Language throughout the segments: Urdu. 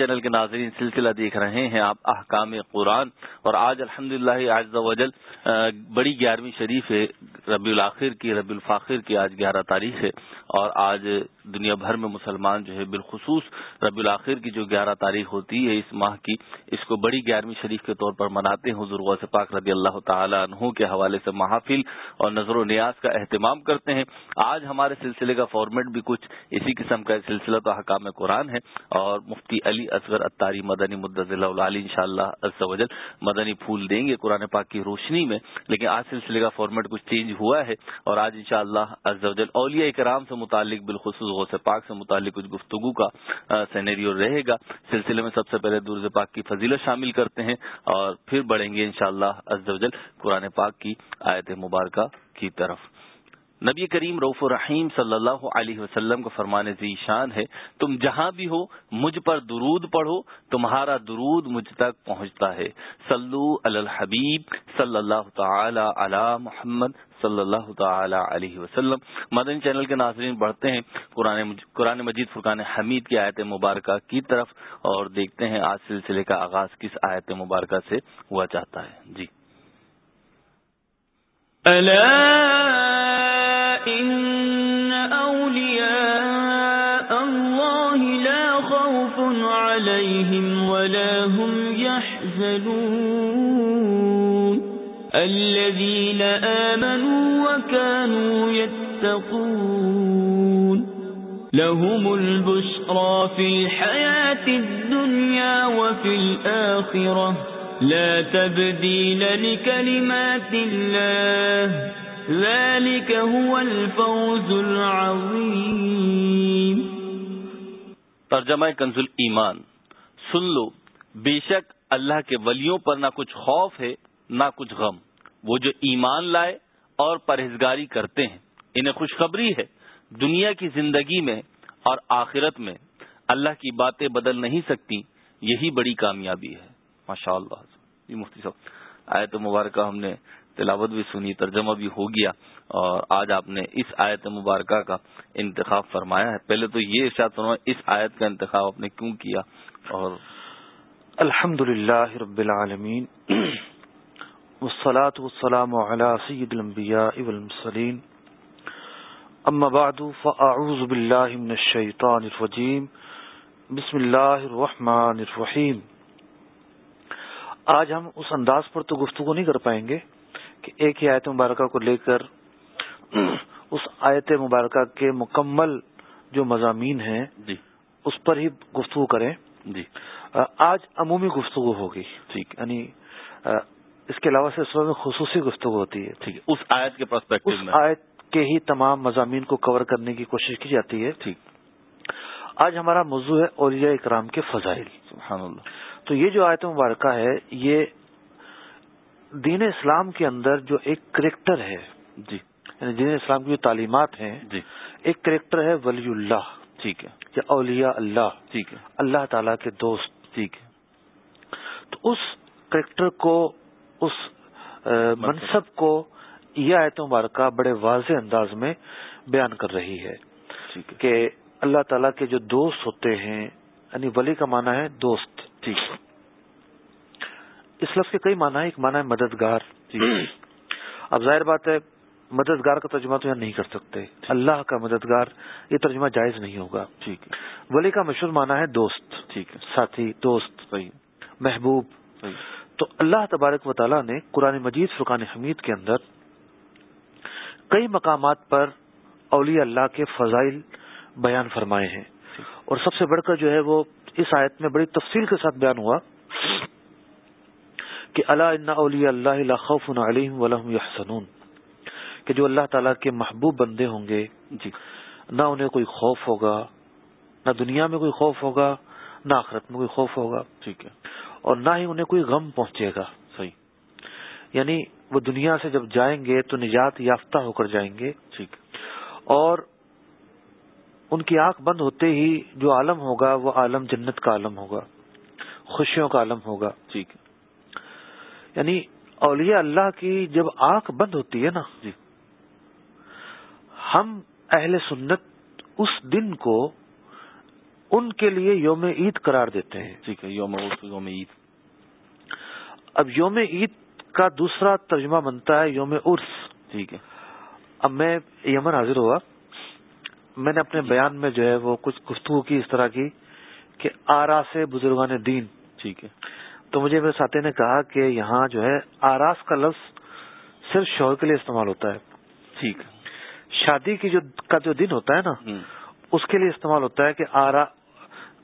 چینل کے ناظرین سلسلہ دیکھ رہے ہیں آپ احکام قرآن اور آج الحمد للہ وجل بڑی گیارہویں شریف ہے ربی الاخر کی ربی الفاخر کی آج گیارہ تاریخ ہے اور آج دنیا بھر میں مسلمان جو ہے بالخصوص ربی الاخر کی جو گیارہ تاریخ ہوتی ہے اس ماہ کی، اس کو بڑی گیارہویں شریف کے طور پر مناتے ہیں۔ حضور غوث پاک رضی اللہ تعالیٰ عنہ کے حوالے سے محافل اور نظر و نیاز کا اہتمام کرتے ہیں۔ آج ہمارے سلسلے کا فارمیٹ بھی کچھ اسی قسم کا سلسلہ تو حکام قرآن ہے اور مفتی علی اصغر اتاری مدنی مدض علی ان شاء اللہ مدنی پھول دیں گے قرآن پاک کی روشنی میں، لیکن آج سلسلے کا فارمیٹ کچھ چینج ہوا ہے اور آج ان شاء اللہ اولیاء اکرام سے متعلق بالخصوص غوث پاک سے متعلق کچھ گفتگو کا سینیریو رہے گا۔ سلسلے میں سب سے پہلے درز پاک کی فضیلت شامل کرتے ہیں اور پھر بڑھیں گے انشاءاللہ شاء اللہ قرآن پاک کی آیت مبارکہ کی طرف۔ نبی کریم روف الرحیم صلی اللہ علیہ وسلم کو فرمانے سے شان ہے، تم جہاں بھی ہو، مجھ پر درود پڑھو، تمہارا درود مجھ تک پہنچتا ہے۔ سلو الحبیب صلی اللہ تعالی علی محمد صلی اللہ تعالی علیہ وسلم۔ مدن چینل کے ناظرین بڑھتے ہیں، قرآن مجید فرقان حمید کی آیت مبارکہ کی طرف، اور دیکھتے ہیں آج سلسلے کا آغاز کس آیت مبارکہ سے ہوا چاہتا ہے۔ جی۔ إن أولياء الله لا خوف عليهم ولا هم يحزنون الذين آمنوا وكانوا يتقون لهم البشرى في الحياة الدنيا وفي الآخرة لا تبديل لكلمات الله ذلك هو الفوز العظيم. ترجمہ کنز ایمان سن لو، بے شک اللہ کے ولیوں پر نہ کچھ خوف ہے، نہ کچھ غم. وہ جو ایمان لائے اور پرہیزگاری کرتے ہیں، انہیں خوشخبری ہے. دنیا کی زندگی میں اور آخرت میں اللہ کی باتیں بدل نہیں سکتی، یہی بڑی کامیابی ہے. ماشاء اللہ جی مفتی صاحب آئے تو مبارکہ ہم نے تلاوت بھی سنی، ترجمہ بھی ہو گیا اور آج آپ نے اس آیت مبارکہ کا انتخاب فرمایا ہے۔ پہلے تو یہ ارشاد فرمایا، اس آیت کا انتخاب آپ نے کیوں کیا؟ اور الحمد للہ رب العالمین، والصلاة والسلام على سید الانبیاء والمسلین اما بعد، فاعوذ باللہ من الشیطان الرجیم۔ بسم اللہ الرحمن الرحیم۔ آج ہم اس انداز پر تو گفتگو نہیں کر پائیں گے۔ کہ ایک ہی آیت مبارکہ کو لے کر اس آیت مبارکہ کے مکمل جو مضامین ہیں جی۔ اس پر ہی گفتگو کریں۔ جی۔ آج عمومی گفتگو ہوگی۔ ٹھیک۔ یعنی اس کے علاوہ سے اس میں خصوصی گفتگو ہوتی ہے۔ ٹھیک۔ ہے اس آیت کے پرسپیکٹو میں۔ آیت کے ہی تمام مضامین کو کور کرنے کی کوشش کی جاتی ہے۔ ٹھیک۔ آج ہمارا موضوع ہے اولیاء اکرام کے فضائل۔ سبحان اللہ۔ تو یہ جو آیت مبارکہ ہے یہ دین اسلام کے اندر جو ایک کریکٹر ہے جی یعنی دین اسلام کی جو تعلیمات ہیں جی۔ ایک کریکٹر ہے ولی اللہ۔ ٹھیک ہے۔ یا اولیاء اللہ۔ ٹھیک ہے۔ اللہ تعالی کے دوست۔ ٹھیک ہے۔ تو اس کریکٹر کو اس منصب۔ کو یہ آیت مبارکہ بڑے واضح انداز میں بیان کر رہی ہے۔ کہ اللہ تعالیٰ کے جو دوست ہوتے ہیں یعنی ولی کا معنی ہے دوست۔ ٹھیک ہے۔ اس لفظ کے کئی معنی ایک معنی ہے مددگار اب ظاہر بات ہے مددگار کا ترجمہ تو یہاں نہیں کر سکتے۔ اللہ کا مددگار یہ ترجمہ جائز نہیں ہوگا۔ ٹھیک ولی کا مشہور معنی ہے دوست۔ ٹھیک ساتھی دوست محبوب۔ تو اللہ تبارک و تعالیٰ نے قرآن مجید فرقان حمید کے اندر کئی مقامات پر اولیاء اللہ کے فضائل بیان فرمائے ہیں۔ اور سب سے بڑھ کر جو ہے وہ اس آیت میں بڑی تفصیل کے ساتھ بیان ہوا۔ کہ اللہ ان اولی اللہ خوف علیم ولم یحسنون کہ جو اللہ تعالیٰ کے محبوب بندے ہوں گے جی۔ نہ انہیں کوئی خوف ہوگا نہ دنیا میں کوئی خوف ہوگا نہ آخرت میں کوئی خوف ہوگا۔ ٹھیک ہے۔ اور نہ ہی انہیں کوئی غم پہنچے گا۔ صحیح۔ یعنی وہ دنیا سے جب جائیں گے تو نجات یافتہ ہو کر جائیں گے۔ ٹھیک۔ اور ان کی آنکھ بند ہوتے ہی جو عالم ہوگا وہ عالم جنت کا عالم ہوگا خوشیوں کا عالم ہوگا۔ ٹھیک۔ یعنی اولیاء اللہ کی جب آنکھ بند ہوتی ہے نا جی ہم اہل سنت اس دن کو ان کے لیے یوم عید قرار دیتے ہیں۔ ٹھیک ہے یوم یوم عید۔ اب یوم عید کا دوسرا ترجمہ بنتا ہے یوم عرس۔ ٹھیک ہے۔ اب میں یمن حاضر ہوا۔ میں نے اپنے بیان میں جو ہے وہ کچھ گفتگو کی اس طرح کی کہ آرا سے بزرگان دین۔ ٹھیک ہے۔ تو مجھے میرے ساتھی نے کہا کہ یہاں جو ہے آراس کا لفظ صرف شوہر کے لیے استعمال ہوتا ہے۔ ٹھیک شادی کی جو کا جو دن ہوتا ہے نا اس کے لیے استعمال ہوتا ہے کہ آرا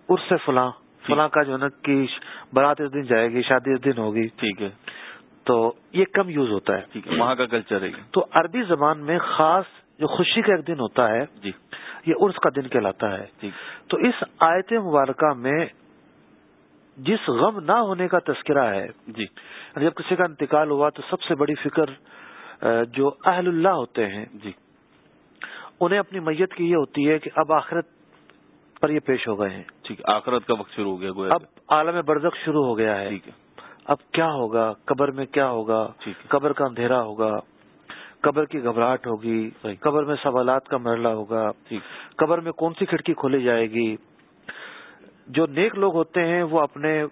ارس فلاں فلاں کا جو ہے نا کہ برات اس دن جائے گی شادی اس دن ہوگی۔ ٹھیک ہے۔ تو یہ کم یوز ہوتا ہے۔ وہاں کا کلچر ہے تو عربی زبان میں خاص جو خوشی کا ایک دن ہوتا ہے جی۔ یہ عرس کا دن کہلاتا ہے۔ تو اس آیت مبارکہ میں جس غم نہ ہونے کا تذکرہ ہے۔ جی۔ جب کسی کا انتقال ہوا تو سب سے بڑی فکر جو اہل اللہ ہوتے ہیں جی۔ انہیں اپنی میت کی یہ ہوتی ہے کہ اب آخرت پر یہ پیش ہو گئے ہیں۔ ٹھیک آخرت کا وقت شروع ہو گیا اب عالم برزخ شروع ہو گیا ہے۔ ٹھیک ہے۔ اب کیا ہوگا؟ قبر میں کیا ہوگا؟ قبر کا اندھیرا ہوگا قبر کی گھبراہٹ ہوگی قبر میں سوالات کا مرلہ ہوگا۔ قبر میں کون سی کھڑکی کھولی جائے گی؟ جو نیک لوگ ہوتے ہیں وہ اپنے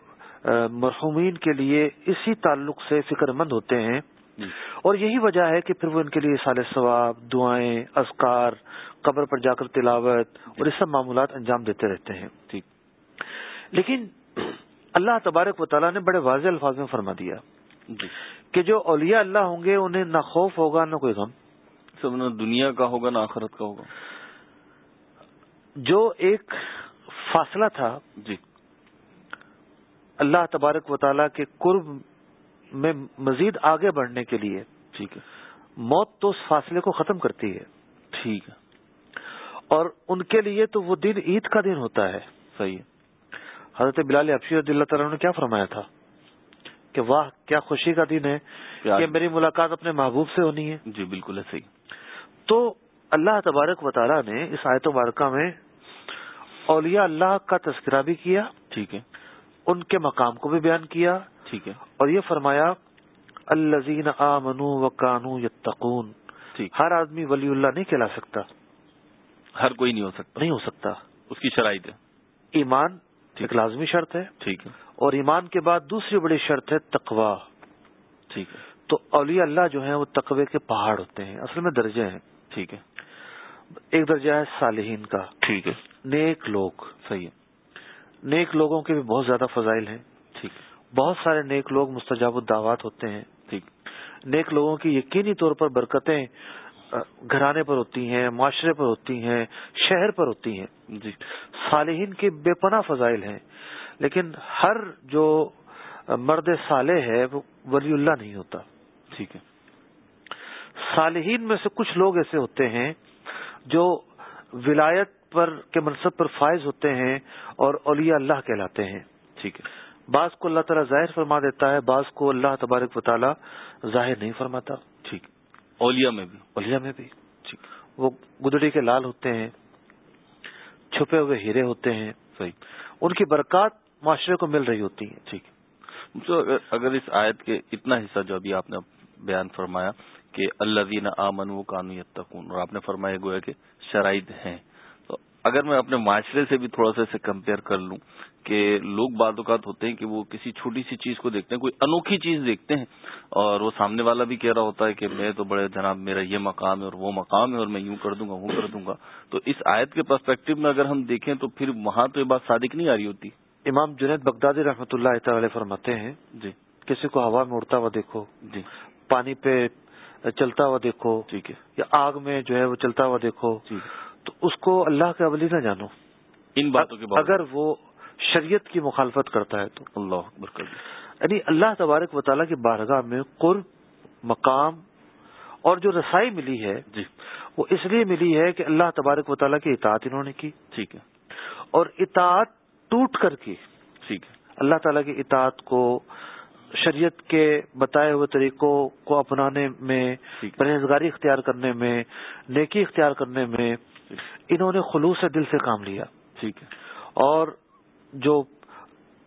مرحومین کے لیے اسی تعلق سے فکر مند ہوتے ہیں۔ جی۔ اور یہی وجہ ہے کہ پھر وہ ان کے لیے سال ثواب دعائیں ازکار قبر پر جا کر تلاوت اور یہ سب معمولات انجام دیتے رہتے ہیں۔ ٹھیک۔ لیکن اللہ تبارک و تعالیٰ نے بڑے واضح الفاظ میں فرما دیا جی۔ کہ جو اولیاء اللہ ہوں گے انہیں نہ خوف ہوگا نہ کوئی غم۔ سب نہ دنیا کا ہوگا نہ آخرت کا ہوگا۔ جو ایک فاصلہ تھا جی۔ اللہ تبارک و تعالیٰ کے قرب میں مزید آگے بڑھنے کے لیے ٹھیک ہے۔ موت تو اس فاصلے کو ختم کرتی ہے۔ ٹھیک ہے۔ اور ان کے لیے تو وہ دن عید کا دن ہوتا ہے۔ صحیح ہے۔ حضرت بلال افشی رضی اللہ تعالیٰ نے کیا فرمایا تھا؟ کہ واہ کیا خوشی کا دن ہے کہ میری ملاقات اپنے محبوب سے ہونی ہے۔ جی بالکل ہی تو اللہ تبارک و تعالیٰ نے اس آیت مبارکہ میں اولیاء اللہ کا تذکرہ بھی کیا ٹھیک ہے۔ ان کے مقام کو بھی بیان کیا۔ ٹھیک ہے۔ اور یہ فرمایا الزین آ منو و کانو یتقون ہر آدمی ولی اللہ نہیں کہلا سکتا۔ ہر کوئی نہیں ہو سکتا۔ نہیں ہو سکتا۔ اس کی شرائط ہے۔ ایمان ایک لازمی شرط ہے۔ ٹھیک ہے۔ اور ایمان کے بعد دوسری بڑی شرط ہے تقوا ٹھیک ہے۔ تو اولیاء اللہ جو ہیں وہ تقوی کے پہاڑ ہوتے ہیں اصل میں درجے ہیں۔ ٹھیک ہے۔ ایک درجہ ہے صالحین کا۔ ٹھیک ہے۔ نیک لوگ صحیح ہے۔ نیک لوگوں کے بھی بہت زیادہ فضائل ہیں۔ ٹھیک بہت سارے نیک لوگ مستجاب الدعوات ہوتے ہیں۔ ٹھیک۔ نیک لوگوں کی یقینی طور پر برکتیں گھرانے پر ہوتی ہیں معاشرے پر ہوتی ہیں شہر پر ہوتی ہیں۔ جی۔ صالحین کے بے پناہ فضائل ہیں۔ لیکن ہر جو مرد صالح ہے وہ ولی اللہ نہیں ہوتا۔ ٹھیک ہے۔ صالحین میں سے کچھ لوگ ایسے ہوتے ہیں جو ولایت پر کے منصب پر فائز ہوتے ہیں اور اولیاء اللہ کہلاتے ہیں۔ ٹھیک ہے۔ بعض کو اللہ تعالیٰ ظاہر فرما دیتا ہے بعض کو اللہ تبارک و تعالیٰ ظاہر نہیں فرماتا۔ ٹھیک۔ اولیا میں بھی۔ اولیا میں بھی۔ ٹھیک۔ وہ گدڑی کے لال ہوتے ہیں چھپے ہوئے ہیرے ہوتے ہیں۔ صحیح۔ ان کی برکات معاشرے کو مل رہی ہوتی ہیں۔ ٹھیک۔ تو اگر اس آیت کے اتنا حصہ جو ابھی آپ نے بیان فرمایا کہ اللہ دینا آمن و قانو تکون اور آپ نے فرمایا گویا کہ شرائط ہیں۔ تو اگر میں اپنے معاشرے سے بھی تھوڑا سا اسے کمپیئر کر لوں کہ لوگ بعض اوقات ہوتے ہیں کہ وہ کسی چھوٹی سی چیز کو دیکھتے ہیں کوئی انوکھی چیز دیکھتے ہیں اور وہ سامنے والا بھی کہہ رہا ہوتا ہے کہ میں تو بڑے جناب میرا یہ مقام ہے اور وہ مقام ہے اور میں یوں کر دوں گا وہ کر دوں گا۔ تو اس آیت کے پرسپیکٹو میں اگر ہم دیکھیں تو پھر وہاں تو یہ بات صادق نہیں آ رہی ہوتی۔ امام جنید بغدادی رحمۃ اللہ تعالی فرماتے ہیں جی۔ کسی کو ہوا میں اڑتا ہوا دیکھو جی۔ پانی پہ چلتا ہوا دیکھو ٹھیک ہے۔ یا آگ میں جو ہے وہ چلتا ہوا دیکھو جی۔ تو اس کو اللہ کے اولی نہ جانو۔ ان باتوں کے اگر وہ شریعت کی مخالفت کرتا ہے تو۔ اللہ اکبر یعنی اللہ تبارک و تعالیٰ کی بارگاہ میں قرب مقام اور جو رسائی ملی ہے جی۔ وہ اس لیے ملی ہے کہ اللہ تبارک و تعالیٰ کی اطاعت انہوں نے کی۔ ٹھیک ہے۔ اور اطاعت ٹوٹ کر کی۔ ٹھیک ہے۔ اللہ تعالیٰ کی اطاعت کو شریعت کے بتائے ہوئے طریقوں کو اپنانے میں پرہیزگاری اختیار کرنے میں نیکی اختیار کرنے میں انہوں نے خلوص دل سے کام لیا۔ ٹھیک ہے۔ اور جو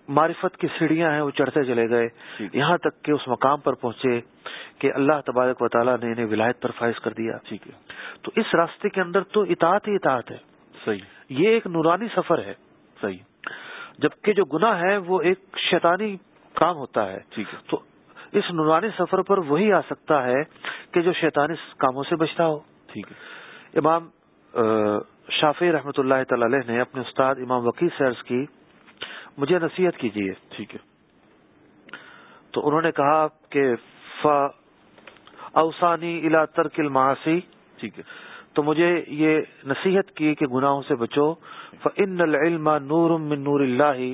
معرفت کی سیڑھیاں ہیں وہ چڑھتے چلے گئے۔ یہاں تک کہ اس مقام پر پہنچے کہ اللہ تبارک و تعالیٰ نے انہیں ولایت پر فائز کر دیا۔ ٹھیک ہے۔ تو اس راستے کے اندر تو اطاعت ہی اطاعت ہے۔ صحیح۔ یہ ایک نورانی سفر ہے۔ صحیح۔ جبکہ جو گناہ ہے وہ ایک شیطانی کام ہوتا ہے۔ ٹھیک ہے۔ تو اس نورانی سفر پر وہی آ سکتا ہے کہ جو شیطانی کاموں سے بچتا ہو۔ ٹھیک ہے۔ امام شافی رحمۃ اللہ تعالی نے اپنے استاد امام وکیل سیرز کی مجھے نصیحت کیجیے ٹھیک ہے۔ تو انہوں نے کہا کہ اوسانی الا ترکل معاشی ٹھیک ہے۔ تو مجھے یہ نصیحت کی کہ گناہوں سے بچو۔ فن العلم نور من نور اللہ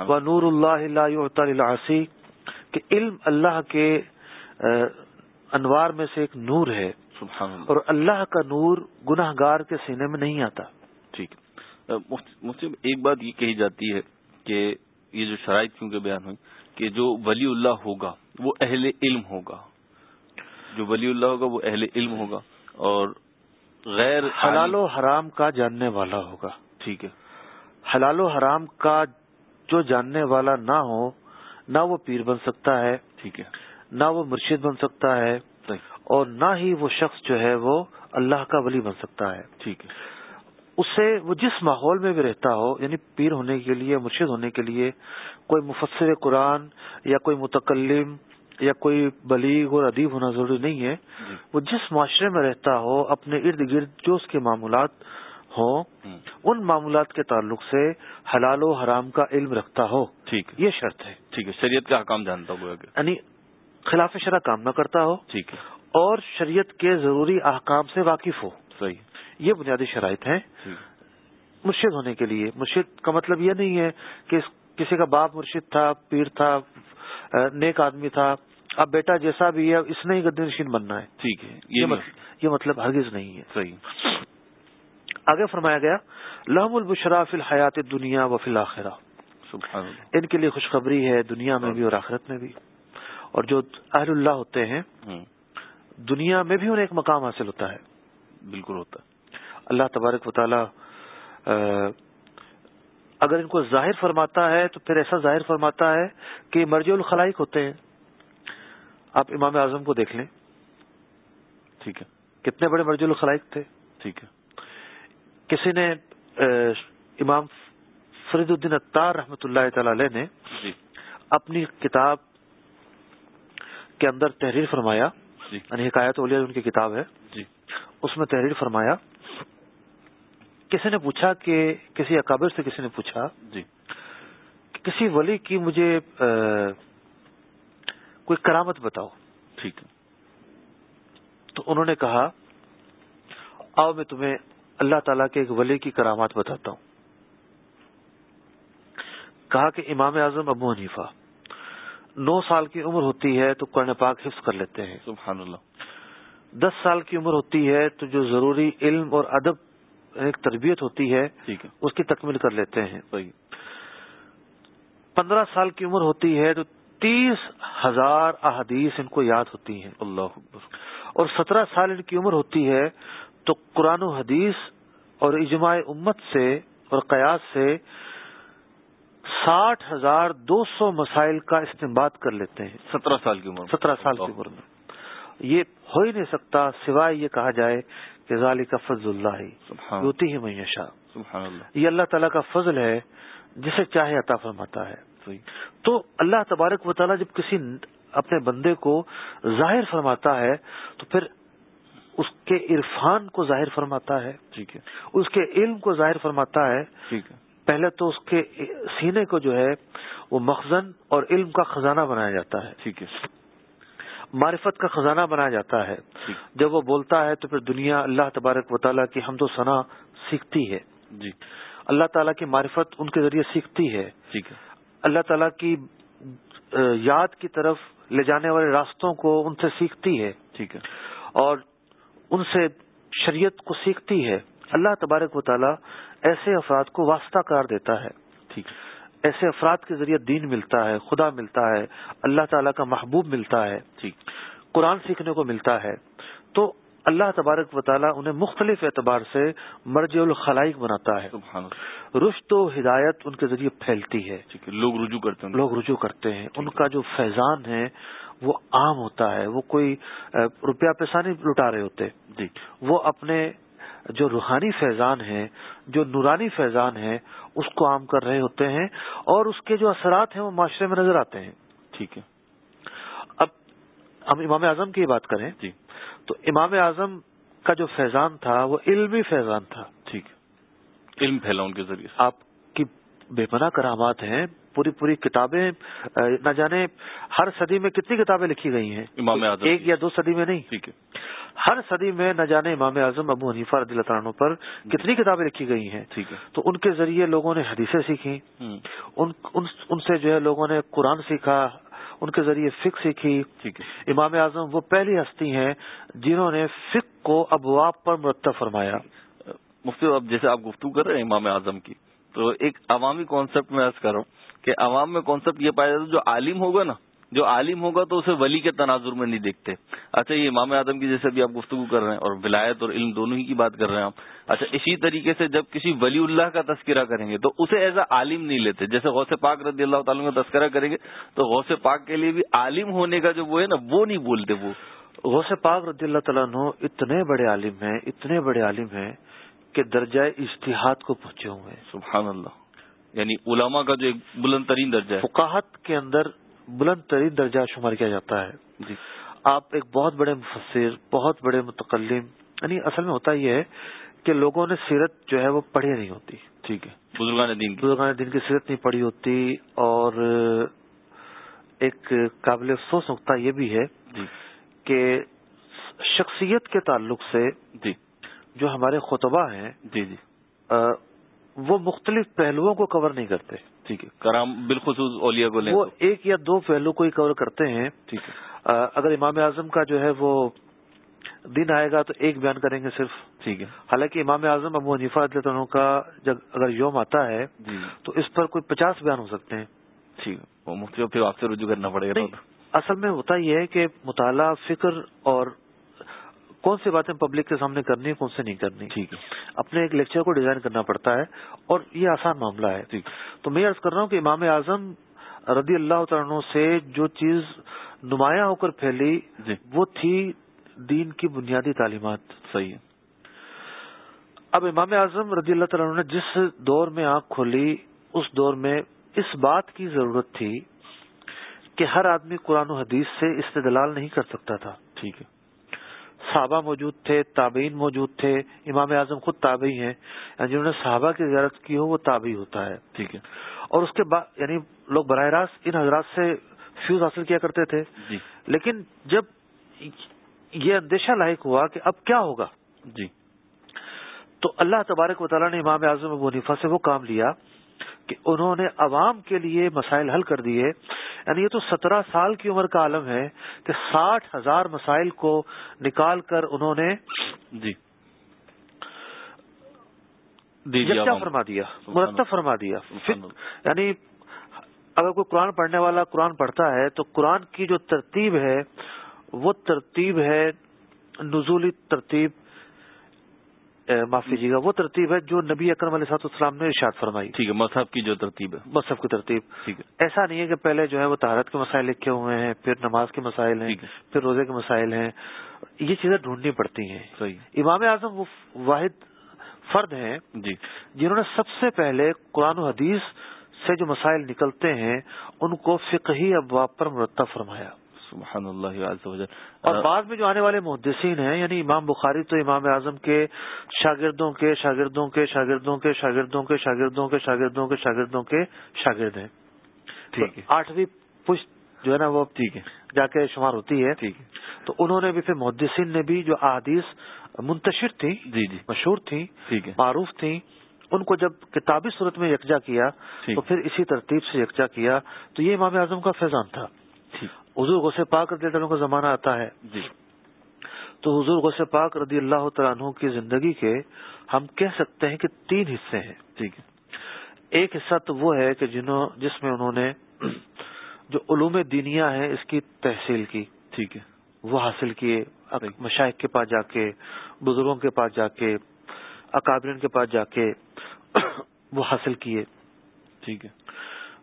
و نور اللہ کہ علم اللہ کے انوار میں سے ایک نور ہے۔ اللہ۔ اور اللہ کا نور گناہ گار کے سینے میں نہیں آتا۔ ٹھیک۔ مجھ ایک بات یہ کہی جاتی ہے کہ یہ جو شرائط کیونکہ بیان ہوئی کہ جو ولی اللہ ہوگا وہ اہل علم ہوگا۔ جو ولی اللہ ہوگا وہ اہل علم ہوگا۔ اور غیر حلال و حرام. کا جاننے والا ہوگا ٹھیک ہے۔ حلال و حرام کا جو جاننے والا نہ ہو نہ وہ پیر بن سکتا ہے ٹھیک ہے۔ نہ وہ مرشد بن سکتا ہے اور نہ ہی وہ شخص جو ہے وہ اللہ کا ولی بن سکتا ہے۔ ٹھیک ہے۔ اس سے وہ جس ماحول میں بھی رہتا ہو یعنی پیر ہونے کے لیے مرشد ہونے کے لیے کوئی مفسر قرآن یا کوئی متکلم یا کوئی بلیغ اور ادیب ہونا ضروری نہیں ہے جی۔ وہ جس معاشرے میں رہتا ہو اپنے ارد گرد جو اس کے معمولات ہوں ان معمولات کے تعلق سے حلال و حرام کا علم رکھتا ہو۔ ٹھیک یہ شرط ہے۔ ٹھیک ہے شریعت کا حکام جانتا ہو یعنی خلاف شرح کام نہ کرتا ہو۔ ٹھیک ہے۔ اور شریعت کے ضروری احکام سے واقف ہو۔ صحیح۔ یہ بنیادی شرائط ہیں۔ مرشد ہونے کے لیے مرشد کا مطلب یہ نہیں ہے کہ کسی کا باپ مرشد تھا پیر تھا نیک آدمی تھا۔ اب بیٹا جیسا بھی ہے اس نے ہی گدے نشین بننا ہے۔ ٹھیک ہے یہ مطلب ہرگز نہیں ہے۔ صحیح۔ آگے فرمایا گیا لحم البشرا فی الحیات دنیا و فی الآخرہ ان کے لیے خوشخبری ہے دنیا میں بھی اور آخرت میں بھی۔ اور جو اہل اللہ ہوتے ہیں دنیا میں بھی انہیں ایک مقام حاصل ہوتا ہے۔ بالکل ہوتا ہے۔ اللہ تبارک و تعالی اگر ان کو ظاہر فرماتا ہے تو پھر ایسا ظاہر فرماتا ہے کہ مرج الخلائق ہوتے ہیں۔ آپ امام اعظم کو دیکھ لیں۔ ٹھیک ہے۔ کتنے بڑے مرج الخلائق تھے۔ ٹھیک ہے۔ کسی نے امام فرید الدین اطار رحمۃ اللہ تعالی نے جی۔ اپنی کتاب کے اندر تحریر فرمایا۔ جی۔ یعنی حکایت اولیاء ان کی کتاب ہے۔ جی۔ اس میں تحریر فرمایا۔ کسی نے پوچھا کہ کسی اکابر سے کسی نے پوچھا جی۔ کہ کسی ولی کی مجھے کوئی کرامت بتاؤ۔ ٹھیک۔ ہے تو انہوں نے کہا آؤ میں تمہیں اللہ تعالیٰ کے ایک ولی کی کرامات بتاتا ہوں۔ کہا کہ امام اعظم ابو حنیفہ نو سال کی عمر ہوتی ہے تو قرآن پاک حفظ کر لیتے ہیں۔ سبحان اللہ۔ دس سال کی عمر ہوتی ہے تو جو ضروری علم اور ادب ایک تربیت ہوتی ہے اس کی تکمیل کر لیتے ہیں۔ پندرہ سال کی عمر ہوتی ہے تو تیس ہزار احادیث ان کو یاد ہوتی ہیں۔ اللہ اور سترہ سال ان کی عمر ہوتی ہے تو قرآن و حدیث اور اجماع امت سے اور قیاس سے ساٹھ ہزار دو سو مسائل کا استعمال کر لیتے ہیں۔ سترہ سال کی عمر۔ سترہ سال کی عمر میں۔ یہ ہو ہی نہیں سکتا سوائے یہ کہا جائے ذالی کا فضل اللہ. ہوتی ہی معیشہ یہ اللہ تعالیٰ کا فضل ہے جسے چاہے عطا فرماتا ہے. تو اللہ تبارک و تعالیٰ جب کسی اپنے بندے کو ظاہر فرماتا ہے تو پھر اس کے عرفان کو ظاہر فرماتا ہے ٹھیک ہے. اس کے علم کو ظاہر فرماتا ہے ٹھیک ہے. پہلے تو اس کے سینے کو جو ہے وہ مخزن اور علم کا خزانہ بنایا جاتا ہے۔ ٹھیک ہے. معرفت کا خزانہ بنایا جاتا ہے۔ جب وہ بولتا ہے تو پھر دنیا اللہ تبارک و تعالیٰ کی حمد و ثنا سیکھتی ہے۔ جی۔ اللہ تعالیٰ کی معرفت ان کے ذریعے سیکھتی ہے۔ ٹھیک ہے۔ اللہ تعالیٰ کی یاد کی طرف لے جانے والے راستوں کو ان سے سیکھتی ہے۔ ٹھیک ہے۔ اور ان سے شریعت کو سیکھتی ہے۔ اللہ تبارک و تعالیٰ ایسے افراد کو واسطہ قرار دیتا ہے۔ ٹھیک ایسے افراد کے ذریعے دین ملتا ہے خدا ملتا ہے اللہ تعالیٰ کا محبوب ملتا ہے ٹھیک قرآن سیکھنے کو ملتا ہے۔ تو اللہ تبارک و تعالیٰ انہیں مختلف اعتبار سے مرج الخلائق بناتا ہے۔ رشت و ہدایت ان کے ذریعے پھیلتی ہے۔ لوگ رجوع کرتے ہیں۔ لوگ رجوع کرتے ہیں۔ ان کا جو فیضان ہے وہ عام ہوتا ہے۔ وہ کوئی روپیہ پیسہ نہیں لٹا رہے ہوتے۔ جی۔ وہ اپنے جو روحانی فیضان ہے جو نورانی فیضان ہے اس کو عام کر رہے ہوتے ہیں اور اس کے جو اثرات ہیں وہ معاشرے میں نظر آتے ہیں۔ ٹھیک ہے۔ اب ہم امام اعظم کی بات کریں۔ جی۔ تو امام اعظم کا جو فیضان تھا وہ علمی فیضان تھا۔ ٹھیک ہے۔ علم پھیلا ان کے ذریعے۔ آپ بے پناہ کرامات ہیں پوری پوری کتابیں نہ جانے ہر صدی میں کتنی کتابیں لکھی گئی ہیں۔ امام اعظم۔ ایک یا دو صدی میں نہیں۔ ٹھیک ہے۔ ہر صدی میں نہ جانے امام اعظم ابو حنیفہ رضی اللہ عنہ پر کتنی کتابیں لکھی گئی ہیں۔ ٹھیک ہے۔ تو ان کے ذریعے لوگوں نے حدیثیں سیکھی ان سے جو ہے لوگوں نے قرآن سیکھا ان کے ذریعے فک سیکھی۔ ٹھیک ہے۔ امام اعظم وہ پہلی ہستی ہیں جنہوں نے فک کو ابواب پر مرتب فرمایا۔ مفتی اب جیسے آپ گفتگو کر رہے ہیں امام اعظم کی تو ایک عوامی کانسیپٹ میں عرض کر رہا ہوں کہ عوام میں کانسیپٹ یہ پایا جاتا ہے، جو عالم ہوگا نا، جو عالم ہوگا تو اسے ولی کے تناظر میں نہیں دیکھتے۔ اچھا یہ امام اعظم کی جیسے بھی آپ گفتگو کر رہے ہیں اور ولایت اور علم دونوں ہی کی بات کر رہے ہیں آپ۔ اچھا اسی طریقے سے جب کسی ولی اللہ کا تذکرہ کریں گے، تو اسے ایز اے عالم نہیں لیتے۔ جیسے غوث پاک رضی اللہ تعالیٰ کا تذکرہ کریں گے، تو غوث پاک کے لیے بھی عالم ہونے کا جو وہ ہے نا، وہ نہیں بولتے وہ۔ غوث پاک رضی اللہ تعالیٰ اتنے بڑے عالم ہیں، اتنے بڑے عالم ہیں کہ درجۂ اشتہاد کو پہنچے ہوئے ہیں۔ سبحان اللہ۔ یعنی علماء کا جو ایک بلند ترین درجہ ہے۔ فقاہت کے اندر بلند ترین درجہ شمار کیا جاتا ہے۔ جی۔ آپ ایک بہت بڑے مفسر بہت بڑے متکلم یعنی اصل میں ہوتا یہ ہے کہ لوگوں نے سیرت جو ہے وہ پڑھی نہیں ہوتی۔ ٹھیک ہے۔ بزرگان دین بزرگان دین کی سیرت نہیں پڑھی ہوتی اور ایک قابل افسوس نقطہ یہ بھی ہے جی۔ کہ شخصیت کے تعلق سے جی۔ جو ہمارے خطبہ ہیں جی جی۔ وہ مختلف پہلوؤں کو کور نہیں کرتے۔ ٹھیک ہے۔ کرام بالخصوص اولیا کو وہ ایک یا دو پہلو کو ہی کور کرتے ہیں۔ ٹھیک ہے۔ اگر امام اعظم کا جو ہے وہ دن آئے گا تو ایک بیان کریں گے صرف۔ ٹھیک ہے۔ حالانکہ امام اعظم ابو حنیفہ عنہ کا جب اگر یوم آتا ہے جی۔ تو اس پر کوئی پچاس بیان ہو سکتے ہیں۔ ٹھیک ہے۔ وہ مفتی پھر آپ سے رجوع کرنا پڑے گا اصل میں ہوتا یہ ہے کہ مطالعہ فکر اور کون سی باتیں پبلک کے سامنے کرنی کون سے نہیں کرنی ٹھیک ہے۔ اپنے ایک لیکچر کو ڈیزائن کرنا پڑتا ہے اور یہ آسان معاملہ ہے۔ ٹھیک۔ تو میں عرض کر رہا ہوں کہ امام اعظم رضی اللہ تعالیٰ سے جو چیز نمایاں ہو کر پھیلی جی۔ وہ تھی دین کی بنیادی تعلیمات۔ صحیح ہے۔ اب امام اعظم رضی اللہ تعالیٰ نے جس دور میں آنکھ کھولی اس دور میں اس بات کی ضرورت تھی کہ ہر آدمی قرآن و حدیث سے استدلال نہیں کر سکتا تھا۔ ٹھیک ہے۔ صحابہ موجود تھے تابعین موجود تھے امام اعظم خود تابعی ہیں یعنی جنہوں نے صحابہ کی زیارت کی ہو وہ تابعی ہوتا ہے ٹھیک ہے۔ اور اس کے بعد یعنی لوگ براہ راست ان حضرات سے فیوز حاصل کیا کرتے تھے۔ جی۔ لیکن جب یہ اندیشہ لاحق ہوا کہ اب کیا ہوگا جی۔ تو اللہ تبارک و تعالیٰ نے امام اعظم ابو نیفا سے وہ کام لیا کہ انہوں نے عوام کے لیے مسائل حل کر دیے۔ یعنی یہ تو سترہ سال کی عمر کا عالم ہے کہ ساٹھ ہزار مسائل کو نکال کر انہوں نے جی۔ یکجا فرما دیا؟ مرتب فرما دیا۔ یعنی اگر کوئی قرآن پڑھنے والا قرآن پڑھتا ہے تو قرآن کی جو ترتیب ہے وہ ترتیب ہے نزولی ترتیب معاف کیجیے گا وہ ترتیب ہے جو نبی اکرم علیہ صاحب السلام نے ارشاد فرمائی۔ ٹھیک ہے مذہب کی جو ترتیب ہے۔ مذہب کی ترتیب۔ ایسا نہیں ہے کہ پہلے جو ہے وہ تہارت کے مسائل لکھے ہوئے ہیں پھر نماز کے مسائل ہیں پھر روزے کے مسائل ہیں۔ یہ چیزیں ڈھونڈنی پڑتی ہیں۔ امام اعظم وہ واحد فرد ہیں جی۔ جنہوں نے سب سے پہلے قرآن و حدیث سے جو مسائل نکلتے ہیں ان کو فقہی ابواب پر مرتب فرمایا۔ سبحان اللہ عز و جل اور بعد میں جو آنے والے محدثین ہیں یعنی امام بخاری تو امام اعظم کے شاگردوں کے شاگردوں کے شاگردوں کے شاگردوں کے شاگردوں کے شاگردوں کے شاگردوں کے شاگرد ہیں۔ ٹھیک ہے۔ آٹھویں پشت جو ہے نا وہ ٹھیک ہے۔ جا کے شمار ہوتی ہے۔ ٹھیک ہے۔ تو انہوں نے بھی پھر محدثین نے بھی جو احادیث منتشر تھی جی جی۔ مشہور تھی ٹھیک ہے۔ معروف تھی ان کو جب کتابی صورت میں یکجا کیا تو پھر اسی ترتیب سے یکجا کیا۔ تو یہ امام اعظم کا فیضان تھا۔ حضور غوث پاک رضی اللہ عنہ کا زمانہ آتا ہے۔ جی۔ تو حضور غوث پاک رضی اللہ تعالیٰ عنہ کی زندگی کے ہم کہہ سکتے ہیں کہ تین حصے ہیں۔ ٹھیک ہے ایک حصہ تو وہ ہے کہ جنہوں جس میں انہوں نے جو علوم دینیا ہے اس کی تحصیل کی۔ ٹھیک ہے۔ وہ حاصل کیے مشائق کے پاس جا کے بزرگوں کے پاس جا کے اکابرین کے پاس جا کے وہ حاصل کیے۔ ٹھیک ہے۔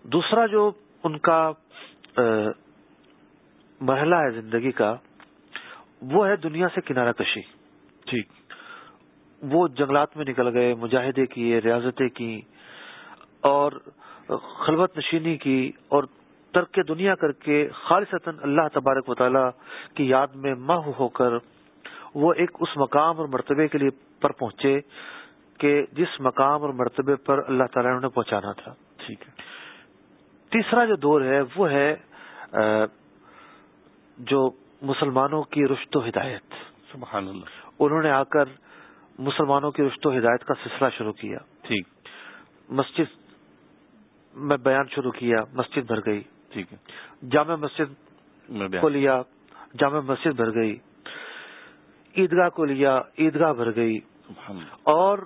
دوسرا جو ان کا مرحلہ ہے زندگی کا وہ ہے دنیا سے کنارہ کشی۔ ٹھیک۔ وہ جنگلات میں نکل گئے مجاہدے کیے ریاضتیں کی اور خلوت نشینی کی اور ترک دنیا کر کے خالص اللہ تبارک و تعالی کی یاد میں مح ہو کر وہ ایک اس مقام اور مرتبے کے لیے پر پہنچے کہ جس مقام اور مرتبے پر اللہ تعالیٰ نے پہنچانا تھا۔ ٹھیک ہے۔ تیسرا جو دور ہے وہ ہے جو مسلمانوں کی رشت و ہدایت۔ سبحان اللہ۔ انہوں نے آ کر مسلمانوں کی رشت و ہدایت کا سلسلہ شروع کیا۔ ٹھیک۔ مسجد میں بیان شروع کیا مسجد بھر گئی۔ ٹھیک ہے۔ جامع مسجد کو لیا جامع مسجد بھر گئی۔ عیدگاہ کو لیا عیدگاہ بھر گئی۔ اور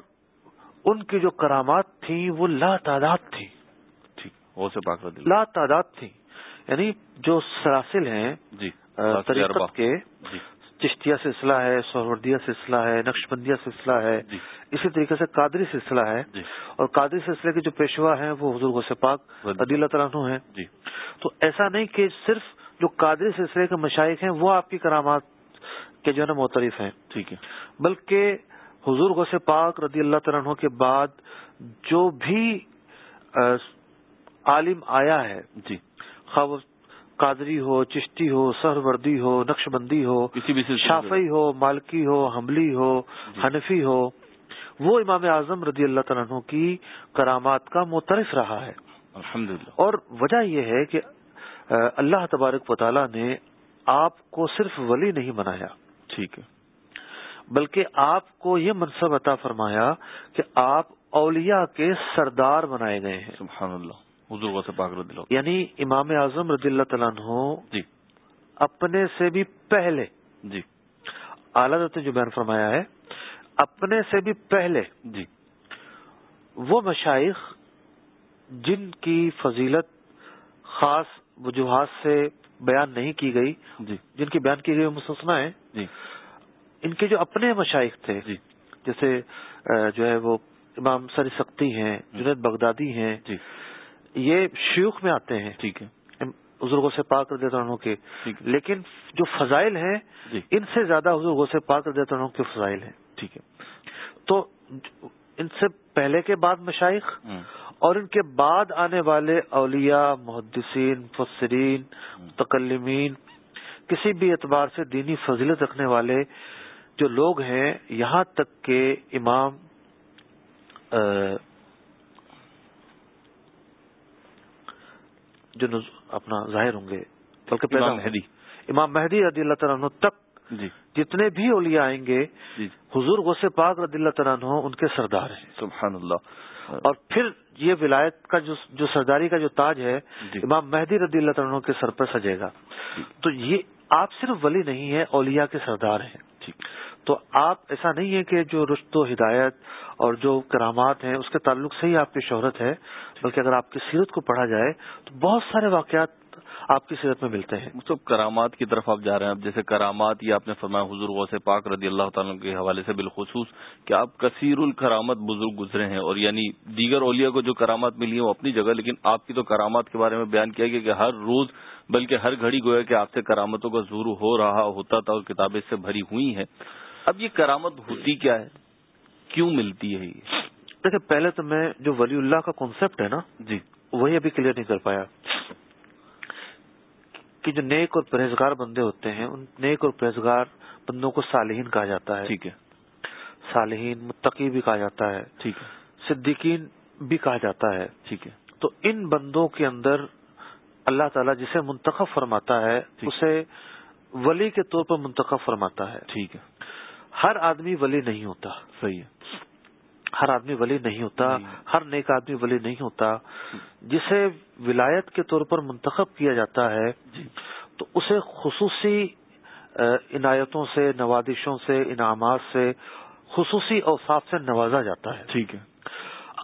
ان کی جو کرامات تھیں وہ لا تعداد تھی لا تعداد تھی یعنی جو سراسل ہیں جی۔ طریقت کے جی۔ چشتیہ سلسلہ ہے سہروردیہ سلسلہ ہے نقش بندیہ سلسلہ ہے جی۔ اسی طریقے سے قادری سلسلہ ہے۔ جی۔ اور قادری سلسلے کے جو پیشوا ہیں وہ حضور غوث پاک رضی اللہ تعالیٰ ہیں۔ جی۔ تو ایسا نہیں کہ صرف جو قادری سلسلے کے مشائق ہیں وہ آپ کی کرامات کے جو ہے نا محترف ہیں۔ ٹھیک ہے۔ بلکہ حضور غوث پاک رضی اللہ تعالیٰ کے بعد جو بھی عالم آیا ہے جی۔ خواب قادری ہو چشتی ہو سہروردی ہو نقش بندی ہو شافئی ہو مالکی ہو حملی ہو جی۔ حنفی ہو وہ امام اعظم رضی اللہ تعالیٰ کی کرامات کا مترف رہا ہے۔ اور وجہ یہ ہے کہ اللہ تبارک و تعالیٰ نے آپ کو صرف ولی نہیں بنایا۔ ٹھیک ہے۔ بلکہ آپ کو یہ منصب عطا فرمایا کہ آپ اولیاء کے سردار بنائے گئے ہیں۔ سبحان اللہ۔ حضور پاک رضی اللہ یعنی امام اعظم رضی اللہ تعالیٰ جی۔ اپنے سے بھی پہلے جی۔ اعلیٰ جو بیان فرمایا ہے اپنے سے بھی پہلے جی۔ وہ مشائق جن کی فضیلت خاص وجوہات سے بیان نہیں کی گئی جی۔ جن کی بیان کی گئی وہ مسلسنا ہے جی۔ ان کے جو اپنے مشائق تھے جی۔ جیسے جو ہے وہ امام سری سختی ہیں جنید بغدادی ہیں جی۔ یہ شیوخ میں آتے ہیں ٹھیک ہے۔ بزرگوں سے پاک کر دیتا ہوں کے۔ لیکن جو فضائل ہیں جی۔ ان سے زیادہ بزرگوں سے پاک کر دیتا ہوں کے فضائل ہیں۔ ٹھیک ہے۔ تو ان سے پہلے کے بعد مشائق اور ان کے بعد آنے والے اولیاء محدثین مفسرین تکلمین کسی بھی اعتبار سے دینی فضیلت رکھنے والے جو لوگ ہیں یہاں تک کہ امام جو اپنا ظاہر ہوں گے بلکہ پیدا مہدی۔ امام مہدی رضی اللہ تعالیٰ تک جی۔ جتنے بھی اولیاء آئیں گے جی۔ حضور غوث پاک رضی اللہ تعالیٰ ان کے سردار ہیں۔ سبحان اللہ اور پھر یہ ولایت کا جو جو سرداری کا جو تاج ہے جی۔ امام مہدی رضی اللہ تعالیٰ کے سر پر سجے گا۔ تو یہ آپ صرف ولی نہیں ہے اولیاء کے سردار ہیں۔ تو آپ ایسا نہیں ہے کہ جو رشت و ہدایت اور جو کرامات ہیں اس کے تعلق سے ہی آپ کی شہرت ہے۔ بلکہ اگر آپ کی سیرت کو پڑھا جائے تو بہت سارے واقعات آپ کی سیرت میں ملتے ہیں۔ مطلب کرامات کی طرف آپ جا رہے ہیں۔ اب جیسے کرامات یہ آپ نے فرمایا حضور غوث پاک رضی اللہ تعالیٰ کے حوالے سے بالخصوص کہ آپ کثیر الکرامت بزرگ گزرے ہیں اور یعنی دیگر اولیا کو جو کرامات ملی ہیں وہ اپنی جگہ، لیکن آپ کی تو کرامات کے بارے میں بیان کیا گیا کہ ہر روز، بلکہ ہر گھڑی گویا کہ آپ سے کرامتوں کا ظہور ہو رہا ہوتا تھا اور کتابیں سے بھری ہوئی ہیں۔ اب یہ کرامت ہوتی کیا ہے؟ کیوں ملتی ہے یہ؟ دیکھیں پہلے تو میں جو ولی اللہ کا کانسیپٹ ہے نا جی۔ وہی ابھی کلیئر نہیں کر پایا۔ کہ جو نیک اور پرہیزگار بندے ہوتے ہیں ان نیک اور پرہیزگار بندوں کو صالحین کہا جاتا ہے۔ ٹھیک ہے۔ صالحین متقی بھی کہا جاتا ہے۔ ٹھیک ہے۔ صدیقین بھی کہا جاتا ہے۔ ٹھیک ہے۔ تو ان بندوں کے اندر اللہ تعالیٰ جسے منتخب فرماتا ہے۔ اسے ولی کے طور پر منتخب فرماتا ہے۔ ٹھیک ہے۔ ہر آدمی ولی نہیں ہوتا۔ صحیح ہے۔ ہر آدمی ولی نہیں ہوتا جی۔ ہر نیک آدمی ولی نہیں ہوتا۔ جسے ولایت کے طور پر منتخب کیا جاتا ہے جی۔ تو اسے خصوصی عنایتوں سے نوازشوں سے انعامات سے خصوصی اوصاف سے نوازا جاتا ہے۔ ٹھیک ہے۔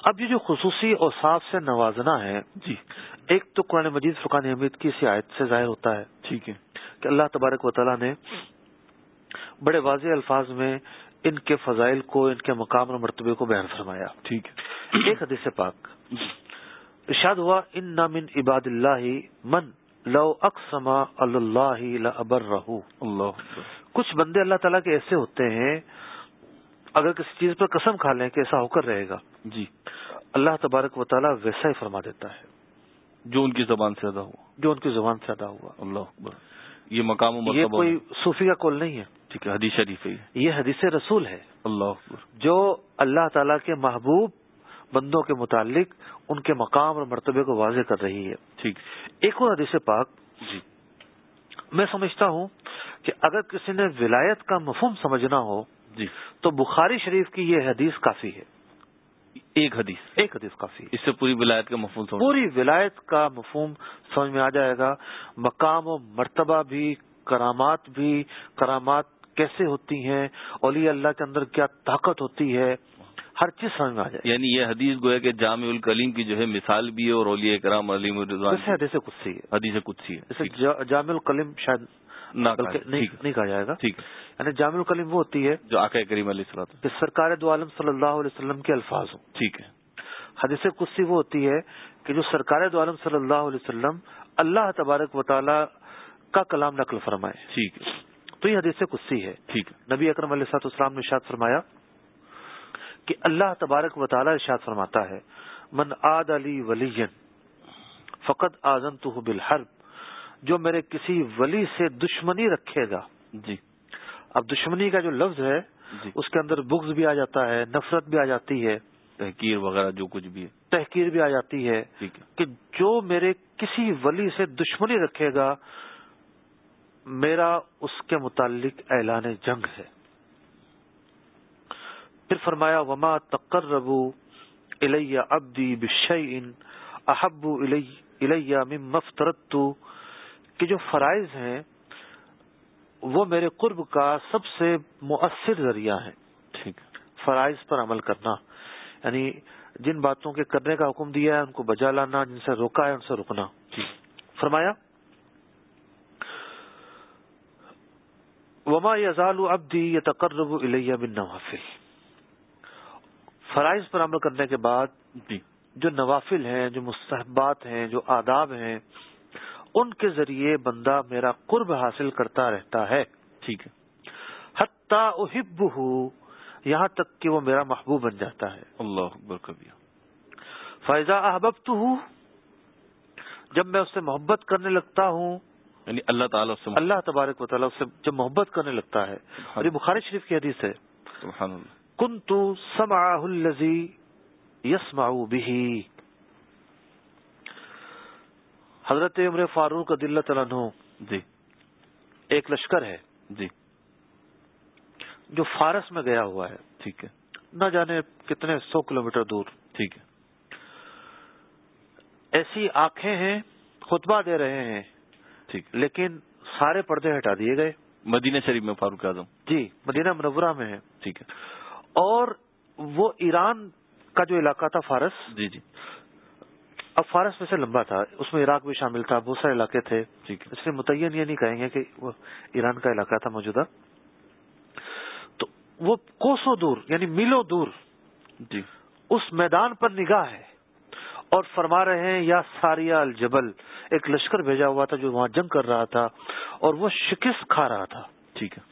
اب یہ جو خصوصی اوصاف سے نوازنا ہے جی۔ ایک تو قرآن مجید فقان حمید کی آیت سے ظاہر ہوتا ہے ٹھیک ہے۔ کہ اللہ تبارک و تعالیٰ نے بڑے واضح الفاظ میں ان کے فضائل کو ان کے مقام اور مرتبے کو بیان فرمایا۔ ٹھیک ہے۔ ایک حدیث پاک۔ ارشاد ہوا ان نامن عباد اللہ من لو اقسما اللہ ابر رہو اللہ کچھ بندے اللہ تعالیٰ کے ایسے ہوتے ہیں اگر کسی چیز پر قسم کھا لیں کہ ایسا ہو کر رہے گا۔ جی۔ اللہ تبارک و تعالیٰ ویسا ہی فرما دیتا ہے۔ جو ان کی زبان سے ادا ہوا۔ جو ان کی زبان سے ادا ہوا۔ اللہ یہ مقام و یہ کوئی صوفی کا کول نہیں ہے۔ ٹھیک ہے حدیث شریف ہے یہ۔ حدیث رسول ہے۔ اللہ جو اللہ تعالیٰ کے محبوب بندوں کے متعلق ان کے مقام اور مرتبے کو واضح کر رہی ہے۔ ٹھیک۔ ایک اور حدیث پاک۔ جی۔ میں سمجھتا ہوں کہ اگر کسی نے ولایت کا مفہوم سمجھنا ہو جی۔ تو بخاری شریف کی یہ حدیث کافی ہے۔ ایک حدیث۔ ایک حدیث کافی اس سے پوری ولایت کا مفہوم سمجھ۔ پوری ولایت کا مفہوم سمجھ میں آ جائے گا۔ مقام و مرتبہ بھی کرامات بھی کرامات کیسے ہوتی ہیں اولیاء اللہ کے اندر کیا طاقت ہوتی ہے ہر چیز سمجھ میں آ جائے۔ یعنی یہ حدیث گویا کہ جامع الکلیم کی جو ہے مثال بھی ہے اور اولیاء کرام علیم الرضوان حدیث کچھ ہے۔ حدیث کچھ ہے۔ جا- جامع الکلیم شاید. نہیں کہا جائے گا۔ ٹھیک۔ یعنی جامع الکلیم وہ ہوتی ہے جو آقا کریم علیہ السلام کہ سرکار دو عالم صلی اللہ علیہ وسلم کے الفاظ ہوں۔ ٹھیک ہے۔ حدیث قدسی وہ ہوتی ہے کہ جو سرکار دو عالم صلی اللہ علیہ وسلم اللہ تبارک و تعالی کا کلام نقل فرمائے۔ ٹھیک۔ ہے تو یہ حدیث قدسی ہے۔ ٹھیک۔ ہے نبی اکرم علیہ سات اسلام نے ارشاد فرمایا کہ اللہ تبارک و تعالی ارشاد فرماتا ہے من آد علی ولی فقط آزم تو بالحرب جو میرے کسی ولی سے دشمنی رکھے گا۔ جی۔ اب دشمنی کا جو لفظ ہے جی۔ اس کے اندر بغض بھی آ جاتا ہے نفرت بھی آ جاتی ہے۔ تحقیر وغیرہ جو کچھ بھی ہے۔ تحقیر بھی آ جاتی ہے۔ کہ جو میرے کسی ولی سے دشمنی رکھے گا میرا اس کے متعلق اعلان جنگ ہے۔ پھر فرمایا وما تقربو الیہ ابدی بشیء احب الیہ مما افترضت کہ جو فرائض ہیں وہ میرے قرب کا سب سے مؤثر ذریعہ ہیں۔ ٹھیک۔ ہے فرائض پر عمل کرنا۔ یعنی جن باتوں کے کرنے کا حکم دیا ہے ان کو بجا لانا جن سے روکا ہے ان سے رکنا۔ فرمایا وما یزال ابدی یتقرب الیہ بالنوافل فرائض پر عمل کرنے کے بعد جی۔ جو نوافل ہیں جو مستحبات ہیں جو آداب ہیں ان کے ذریعے بندہ میرا قرب حاصل کرتا رہتا ہے۔ ٹھیک ہے۔ حتی احبہ یہاں تک کہ وہ میرا محبوب بن جاتا ہے۔ اللہ اکبر کبھی۔ فائزہ احباب جب میں اس سے محبت کرنے لگتا ہوں یعنی اللہ تعالیٰ سے اللہ تبارک و تعالیٰ سے جب محبت کرنے لگتا ہے اور یہ بخاری شریف کی حدیث ہے کن تو سما الزی یس به حضرت عمر فاروق دل عنہ جی۔ ایک لشکر ہے۔ جی۔ جو فارس میں گیا ہوا ہے۔ ٹھیک ہے۔ نہ جانے کتنے سو کلومیٹر دور۔ ٹھیک ہے۔ ایسی آنکھیں ہیں خطبہ دے رہے ہیں۔ ٹھیک۔ لیکن سارے پردے ہٹا دیے گئے۔ مدینہ شریف میں فاروق اعظم۔ جی مدینہ منورہ میں ہے ٹھیک ہے۔ اور وہ ایران کا جو علاقہ تھا فارس جی جی۔ اب فارس میں سے لمبا تھا۔ اس میں عراق بھی شامل تھا بہت سارے علاقے تھے۔ اس لیے متعین یہ نہیں کہیں گے کہ وہ ایران کا علاقہ تھا موجودہ۔ تو وہ کوسوں دور یعنی میلوں دور جی۔ اس میدان پر نگاہ ہے۔ اور فرما رہے ہیں یا ساریا الجبل ایک لشکر بھیجا ہوا تھا جو وہاں جنگ کر رہا تھا اور وہ شکست کھا رہا تھا۔ ٹھیک ہے۔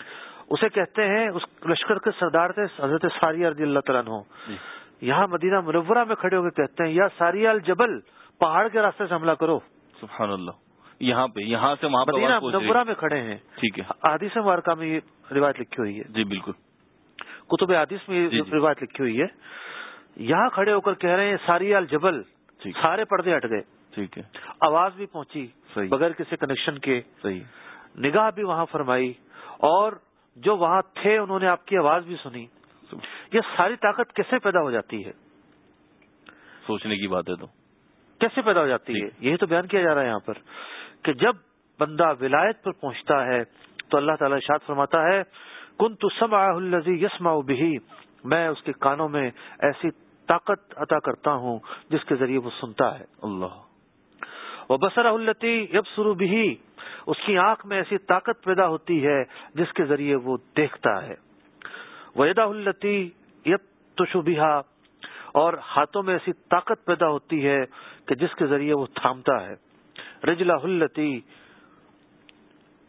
اسے کہتے ہیں اس لشکر کے سردار تھے حضرت ساریہ رضی اللہ تعالیٰ عنہ۔ جی۔ یہاں مدینہ منورہ میں کھڑے ہو کے کہتے ہیں یا ساریہ الجبل پہاڑ کے راستے سے حملہ کرو۔ سبحان اللہ۔ یہاں پہ یہاں سے وہاں مدینہ۔ منورہ میں کھڑے ہیں۔ ٹھیک ہے۔ حادیث مبارکہ میں یہ روایت لکھی ہوئی ہے۔ جی بالکل۔ کتب حادیث میں جی، یہ جی۔ روایت لکھی ہوئی ہے۔ یہاں کھڑے ہو کر کہہ رہے ہیں ساریہ الجبل سارے پردے ہٹ گئے۔ ٹھیک ہے۔ آواز بھی پہنچی صحیح۔ بغیر کسی کنیکشن کے۔ صحیح۔ نگاہ بھی وہاں فرمائی اور جو وہاں تھے انہوں نے آپ کی آواز بھی سنی۔ یہ ساری طاقت کیسے پیدا ہو جاتی ہے؟ سوچنے کی بات ہے تو۔ کیسے پیدا ہو جاتی ہے؟ یہی تو بیان کیا جا رہا ہے یہاں پر کہ جب بندہ ولایت پر پہنچتا ہے تو اللہ تعالی شاد فرماتا ہے کن تو سم الزی یسما میں اس کے کانوں میں ایسی طاقت عطا کرتا ہوں جس کے ذریعے وہ سنتا ہے۔ اللہ۔ وہ بسر التی یب سرو بھی اس کی آنکھ میں ایسی طاقت پیدا ہوتی ہے جس کے ذریعے وہ دیکھتا ہے۔ ویدا التی یب تشبیہ اور ہاتھوں میں ایسی طاقت پیدا ہوتی ہے کہ جس کے ذریعے وہ تھامتا ہے۔ رجلا التی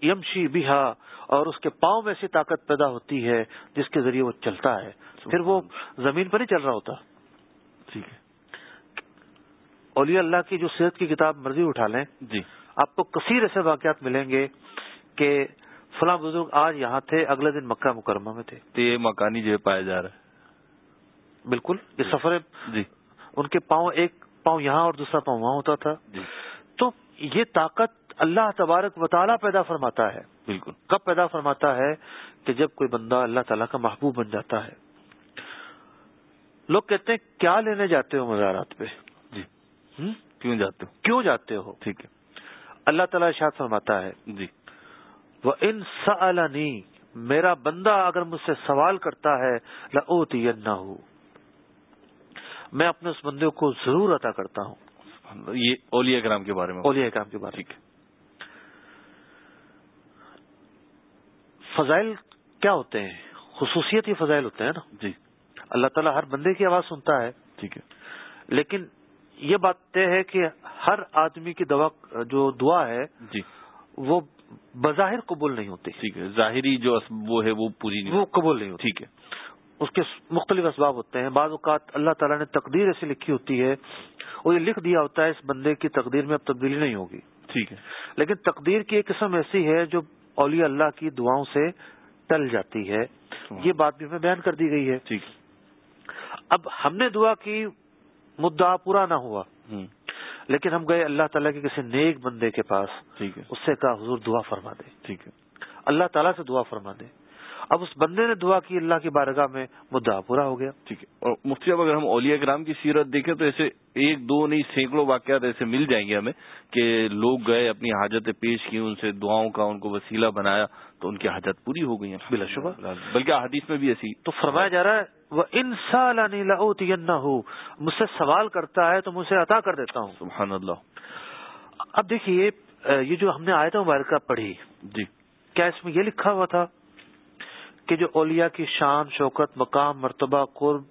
یمشی بیہا اور اس کے پاؤں میں ایسی طاقت پیدا ہوتی ہے جس کے ذریعے وہ چلتا ہے۔ پھر وہ زمین پر نہیں چل رہا ہوتا۔ ٹھیک ہے۔ اولیاء اللہ کی جو صحت کی کتاب مرضی اٹھا لیں جی۔ آپ کو کثیر ایسے واقعات ملیں گے کہ فلاں بزرگ آج یہاں تھے اگلے دن مکہ مکرمہ میں تھے۔ تو یہ مکانی جو پایا جا رہا ہے۔ بالکل یہ سفر جی۔ ان کے پاؤں ایک پاؤں یہاں اور دوسرا پاؤں وہاں ہوتا تھا۔ جی۔ تو یہ طاقت اللہ تبارک و تعالیٰ پیدا فرماتا ہے۔ بالکل۔ کب پیدا فرماتا ہے کہ جب کوئی بندہ اللہ تعالیٰ کا محبوب بن جاتا ہے؟ لوگ کہتے ہیں کیا لینے جاتے ہو مزارات پہ؟ جی؟ کیوں جاتے ہو؟ کیوں جاتے ہو؟ ٹھیک ہے۔ اللہ تعالیٰ ارشاد فرماتا ہے جی۔ وہ ان سالانی میرا بندہ اگر مجھ سے سوال کرتا ہے نہ ہو میں اپنے اس بندے کو ضرور عطا کرتا ہوں۔ یہ اولیاء کرام کے بارے میں۔ اولیاء کام کے بارے میں۔ ٹھیک ہے۔ فضائل کیا ہوتے ہیں؟ خصوصیت یہ فضائل ہوتے ہیں نا؟ جی۔ اللہ تعالیٰ ہر بندے کی آواز سنتا ہے۔ ٹھیک ہے۔ لیکن یہ بات طے ہے کہ ہر آدمی کی دوا جو دعا ہے جی۔ وہ بظاہر قبول نہیں ہوتی۔ ٹھیک ہے۔ ظاہری جو وہ ہے وہ پوری نہیں وہ قبول نہیں ہوتی۔ ٹھیک ہے۔ اس کے مختلف اسباب ہوتے ہیں۔ بعض اوقات اللہ تعالیٰ نے تقدیر ایسی لکھی ہوتی ہے اور یہ لکھ دیا ہوتا ہے اس بندے کی تقدیر میں اب تبدیلی نہیں ہوگی۔ ٹھیک ہے۔ لیکن تقدیر کی ایک قسم ایسی ہے جو اولیاء اللہ کی دعاؤں سے ٹل جاتی ہے۔ یہ بات بھی ہمیں بیان کر دی گئی ہے۔ ٹھیک ہے۔ اب ہم نے دعا کی مدعا پورا نہ ہوا۔ لیکن ہم گئے اللہ تعالیٰ کے کسی نیک بندے کے پاس۔ ٹھیک ہے۔ اس سے کہا حضور دعا فرما دے۔ ٹھیک ہے۔ اللہ تعالیٰ سے دعا فرما دے۔ اب اس بندے نے دعا کی اللہ کی بارگاہ میں مدعا پورا ہو گیا۔ ٹھیک ہے۔ اور مفتی صاحب اگر ہم اولیاء کرام کی سیرت دیکھیں تو ایسے ایک دو نہیں سینکڑوں واقعات ایسے مل جائیں گے ہمیں کہ لوگ گئے اپنی حاجتیں پیش کی ان سے دعاؤں کا ان کو وسیلہ بنایا تو ان کی حاجت پوری ہو گئی ہیں بلا شبہ۔ بلکہ حدیث میں بھی ایسی۔ تو فرمایا جا رہا ہے وہ ان سال نہ ہو مجھ سے سوال کرتا ہے تو مجھ سے عطا کر دیتا ہوں۔ سبحان اللہ اب دیکھیے یہ جو ہم نے آیت مبارکہ پڑھی جی۔ کیا اس میں یہ لکھا ہوا تھا کہ جو اولیاء کی شان شوکت مقام مرتبہ قرب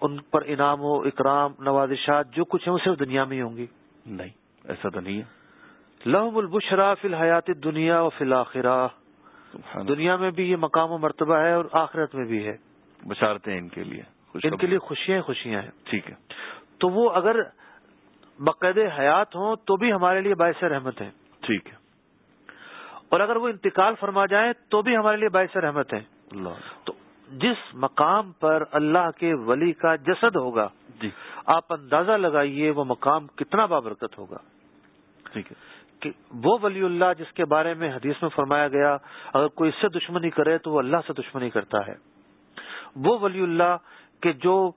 ان پر انعام و اکرام نوازشات جو کچھ ہے وہ صرف دنیا میں ہی ہوں گی؟ نہیں ایسا تو نہیں ہے۔ لہم البشرا فی الحیات دنیا و فی الآخرہ دنیا میں بھی یہ مقام و مرتبہ ہے اور آخرت میں بھی ہے۔ بشارتیں ان کے لیے ان کے لیے خوشیاں خوشیاں ہیں۔ ٹھیک ہے۔ تو وہ اگر بقید حیات ہوں تو بھی ہمارے لیے باعث رحمت ہیں۔ ٹھیک ہے۔ اور اگر وہ انتقال فرما جائیں تو بھی ہمارے لیے باعث رحمت ہیں۔ اللہ۔ تو جس مقام پر اللہ کے ولی کا جسد ہوگا جی۔ آپ اندازہ لگائیے وہ مقام کتنا بابرکت ہوگا۔ ٹھیک ہے۔ کہ وہ ولی اللہ جس کے بارے میں حدیث میں فرمایا گیا اگر کوئی اس سے دشمنی کرے تو وہ اللہ سے دشمنی کرتا ہے۔ وہ ولی اللہ کہ جو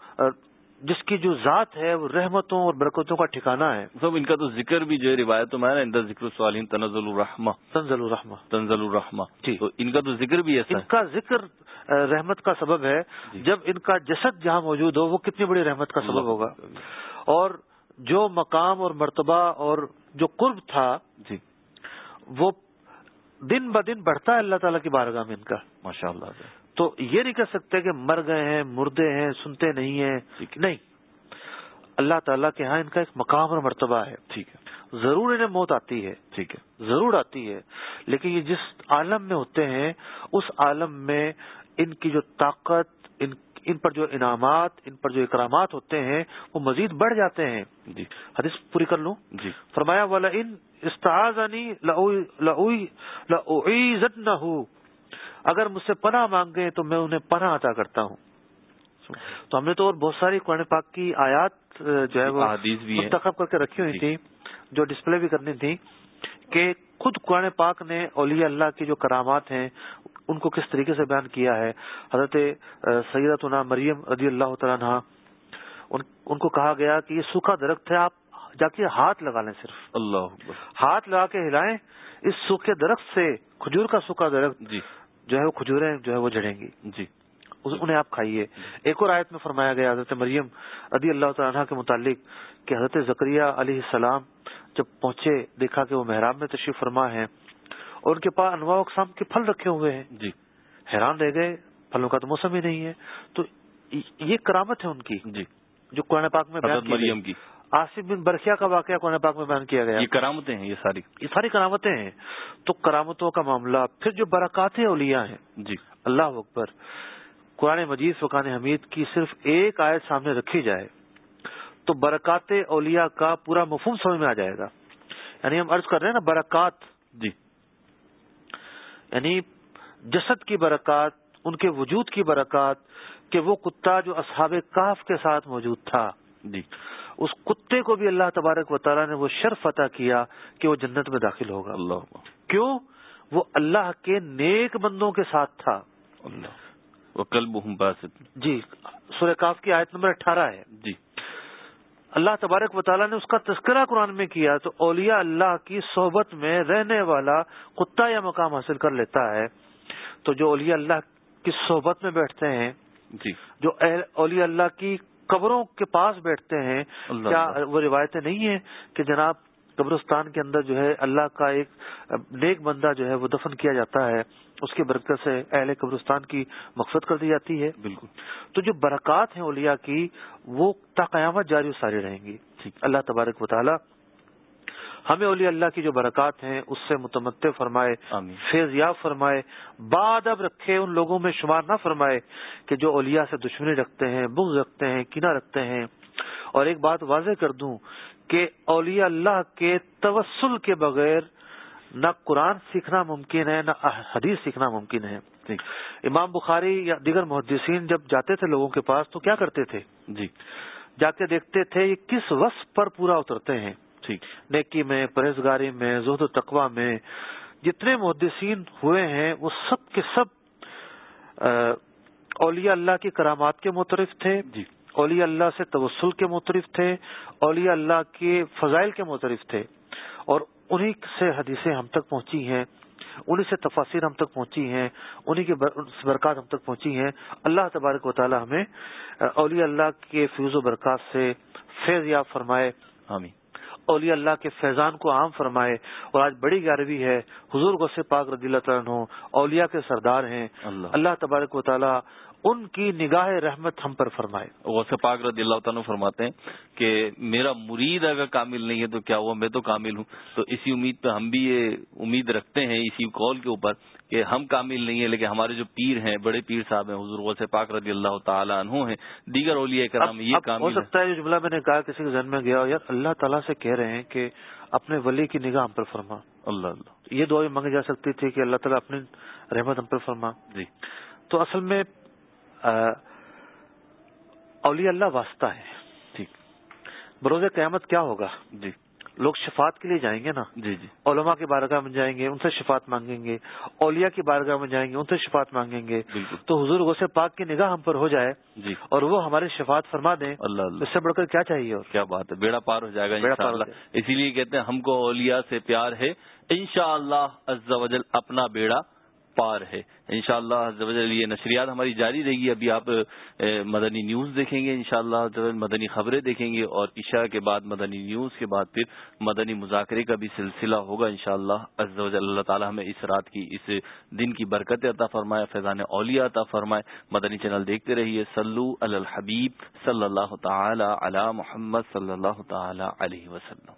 جس کی جو ذات ہے وہ رحمتوں اور برکتوں کا ٹھکانہ ہے۔ سب ان کا تو ذکر بھی جو ہے روایتوں میں ہے نا ذکر سوالین تنزل الرحمہ۔ تنزل الرحمہ۔ تنزل الرحمہ۔ جی۔ تو ان کا تو ذکر بھی ایسا ان کا ذکر رحمت کا سبب ہے۔ جی۔ جب ان کا جسد جہاں موجود ہو وہ کتنی بڑی رحمت کا سبب ہوگا۔ اور جو مقام اور مرتبہ اور جو قرب تھا جی۔ وہ دن ب دن بڑھتا ہے اللہ تعالیٰ کی بارگاہ میں ان کا۔ ماشاء اللہ تو یہ نہیں کہہ سکتے کہ مر گئے ہیں مردے ہیں سنتے نہیں ہیں۔ نہیں۔ اللہ تعالیٰ کے ہاں ان کا ایک مقام اور مرتبہ ہے۔ ٹھیک ہے۔ ضرور انہیں موت آتی ہے۔ ٹھیک ہے۔ ضرور آتی ہے۔ لیکن یہ جس عالم میں ہوتے ہیں اس عالم میں ان کی جو طاقت ان ان پر جو انعامات ان پر جو اکرامات ہوتے ہیں وہ مزید بڑھ جاتے ہیں۔ جی۔ حدیث پوری کر لوں؟ جی۔ فرمایا والا ان استعاذنی لعویزت نہ اگر مجھ سے پناہ مانگے تو میں انہیں پناہ عطا کرتا ہوں۔ تو ہم نے تو اور بہت ساری قرآن پاک کی آیات جو ہے وہ بھی ہیں۔ منتخب کر کے رکھی ہوئی جی۔ تھی جو ڈسپلے بھی کرنی تھی کہ خود قرآن پاک نے اولیاء اللہ کی جو کرامات ہیں ان کو کس طریقے سے بیان کیا ہے۔ حضرت سیدتنا مریم رضی اللہ تعالیٰ عنہ ان کو کہا گیا کہ یہ سوکھا درخت ہے آپ جا کے ہاتھ لگا لیں صرف۔ اللہ ہاتھ لگا کے ہلائیں اس سوکھے درخت سے کھجور کا سوکھا درخت جی۔ جو ہے وہ کھجوریں جو ہے وہ جڑیں گی۔ جی۔ انہیں آپ کھائیے۔ ایک اور آیت میں فرمایا گیا حضرت مریم رضی اللہ تعالیٰ عنہ کے متعلق کہ حضرت زکریہ علیہ السلام جب پہنچے دیکھا کہ وہ محراب میں تشریف فرما ہے اور ان کے پاس انواع اقسام کے پھل رکھے ہوئے ہیں۔ جی۔ حیران رہ گئے پھلوں کا تو موسم ہی نہیں ہے۔ تو یہ کرامت ہے ان کی جی۔ جو قرآن پاک میں۔ مریم کی۔ آصف بن برقیہ کا واقعہ قرآن پاک میں بیان کیا گیا۔ یہ کرامتیں ہیں یہ ساری۔ یہ ساری کرامتیں ہیں۔ تو کرامتوں کا معاملہ پھر جو برکات اولیاء ہیں۔ جی۔ اللہ اکبر۔ قرآن مجید فقان حمید کی صرف ایک آیت سامنے رکھی جائے تو برکات اولیاء کا پورا مفہوم سمجھ میں آ جائے گا۔ یعنی ہم عرض کر رہے ہیں نا برکات۔ جی۔ یعنی جسد کی برکات ان کے وجود کی برکات کہ وہ کتا جو اصحاب کاف کے ساتھ موجود تھا۔ جی۔ اس کتے کو بھی اللہ تبارک و تعالیٰ نے وہ شرف عطا کیا کہ وہ جنت میں داخل ہوگا۔ اللہ۔ کیوں؟ وہ اللہ کے نیک بندوں کے ساتھ تھا۔ اللہ۔ باسط۔ جی سورہ کاف کی آیت نمبر اٹھارہ ہے۔ جی۔ اللہ تبارک و تعالیٰ نے اس کا تذکرہ قرآن میں کیا تو اولیاء اللہ کی صحبت میں رہنے والا کتا یا مقام حاصل کر لیتا ہے۔ تو جو اولیاء اللہ کی صحبت میں بیٹھتے ہیں جی۔ جو اولیاء اللہ کی قبروں کے پاس بیٹھتے ہیں کیا وہ روایتیں نہیں ہیں کہ جناب قبرستان کے اندر جو ہے اللہ کا ایک نیک بندہ جو ہے وہ دفن کیا جاتا ہے اس کی برکت سے اہل قبرستان کی مقصد کر دی جاتی ہے؟ بالکل۔ تو جو برکات ہیں اولیاء کی وہ تا قیامت جاری ساری رہیں گی۔ اللہ تبارک و تعالی ہمیں اولیاء اللہ کی جو برکات ہیں اس سے متمد فرمائے فیض یاب فرمائے بعد اب رکھے ان لوگوں میں شمار نہ فرمائے کہ جو اولیاء سے دشمنی رکھتے ہیں بغض رکھتے ہیں کینہ رکھتے ہیں۔ اور ایک بات واضح کر دوں کہ اولیاء اللہ کے توسل کے بغیر نہ قرآن سیکھنا ممکن ہے نہ حدیث سیکھنا ممکن ہے۔ امام بخاری یا دیگر محدثین جب جاتے تھے لوگوں کے پاس تو کیا کرتے تھے؟ جی۔ جا کے دیکھتے تھے یہ کس وصف پر پورا اترتے ہیں؟ نیکی میں پرہیزگاری میں زہد و تقوا میں جتنے محدثین ہوئے ہیں وہ سب کے سب اولیاء اللہ کی کرامات کے مترف تھے۔ جی۔ اولیاء اللہ سے توسل کے مترف تھے۔ اولیاء اللہ کے فضائل کے مترف تھے۔ اور انہی سے حدیثیں ہم تک پہنچی ہیں۔ انہی سے تفاصر ہم تک پہنچی ہیں۔ انہی کے برکات ہم تک پہنچی ہیں۔ اللہ تبارک و تعالی ہمیں اولیاء اللہ کے فیوز و برکات سے فیض یاب فرمائے۔ آمین۔ اولیاء اللہ کے فیضان کو عام فرمائے اور آج بڑی گیارہویں ہے۔ حضور غصے پاک رضی اللہ تعالیٰ اولیاء کے سردار ہیں۔ اللہ تبارک و تعالیٰ ان کی نگاہ رحمت ہم پر فرمائے۔ غوث پاک رضی اللہ تعالیٰ فرماتے ہیں کہ میرا مرید اگر کامل نہیں ہے تو کیا ہوا؟ میں تو کامل ہوں۔ تو اسی امید پہ ہم بھی یہ امید رکھتے ہیں اسی قول کے اوپر کہ ہم کامل نہیں ہیں لیکن ہمارے جو پیر ہیں بڑے پیر صاحب ہیں حضور غوث پاک رضی اللہ تعالیٰ عنہ ہیں دیگر اولیاء کرام یہ کام ہو سکتا ہے جو جملہ میں نے کہا کسی کے ذہن میں گیا یار اللہ تعالیٰ سے کہہ رہے ہیں کہ اپنے ولی کی نگاہ ہم پر فرما۔ اللہ اللہ۔ یہ دعا مانگی جا سکتی تھی کہ اللہ تعالیٰ اپنی رحمت ہم پر فرما۔ جی۔ تو اصل میں اولیاء اللہ واسطہ ہے ٹھیک بروز قیامت کیا ہوگا؟ جی۔ لوگ شفات کے لیے جائیں گے نا؟ جی جی۔ علماء کی بارگاہ میں جائیں گے ان سے شفات مانگیں گے۔ اولیاء کی بارگاہ میں جائیں گے ان سے شفات مانگیں گے۔ تو حضور غوث پاک کی نگاہ ہم پر ہو جائے جی۔ اور وہ ہماری شفات فرما دیں۔ اللہ اللہ۔ اس سے بڑھ کر کیا چاہیے اور؟ کیا بات ہے۔ بیڑا پار ہو جائے گا بیڑا پار اسی لیے کہتے ہیں ہم کو اولیاء سے پیار ہے۔ انشاءاللہ شاء اللہ اپنا بیڑا پار ہے۔ انشاءاللہ شاء اللہ یہ نشریات ہماری جاری رہے گی۔ ابھی آپ مدنی نیوز دیکھیں گے انشاءاللہ شاء مدنی خبریں دیکھیں گے اور عشاء کے بعد مدنی نیوز کے بعد پھر مدنی مذاکرے کا بھی سلسلہ ہوگا انشاءاللہ۔ شاء اللہ اللہ تعالیٰ ہمیں اس رات کی، اس دن کی برکت عطا فرمائے، فیضان اولیاء عطا فرمائے۔ مدنی چینل دیکھتے رہیے۔ سلو الحبیب صلی اللہ تعالی علی محمد صلی اللہ تعالی علیہ وسلم۔